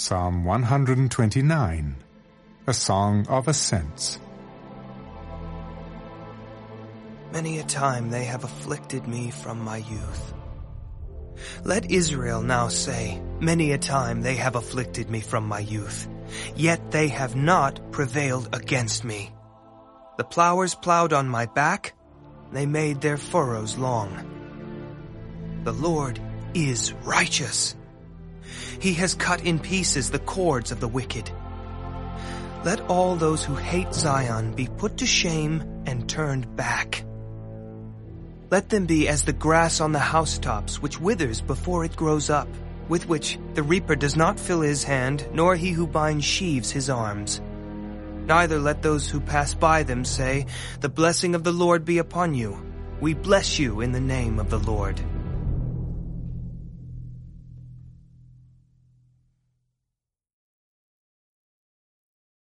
Psalm 129, a song of ascents. Many a time they have afflicted me from my youth. Let Israel now say, Many a time they have afflicted me from my youth, yet they have not prevailed against me. The plowers plowed on my back, they made their furrows long. The Lord is righteous. He has cut in pieces the cords of the wicked. Let all those who hate Zion be put to shame and turned back. Let them be as the grass on the housetops, which withers before it grows up, with which the reaper does not fill his hand, nor he who binds sheaves his arms. Neither let those who pass by them say, The blessing of the Lord be upon you. We bless you in the name of the Lord.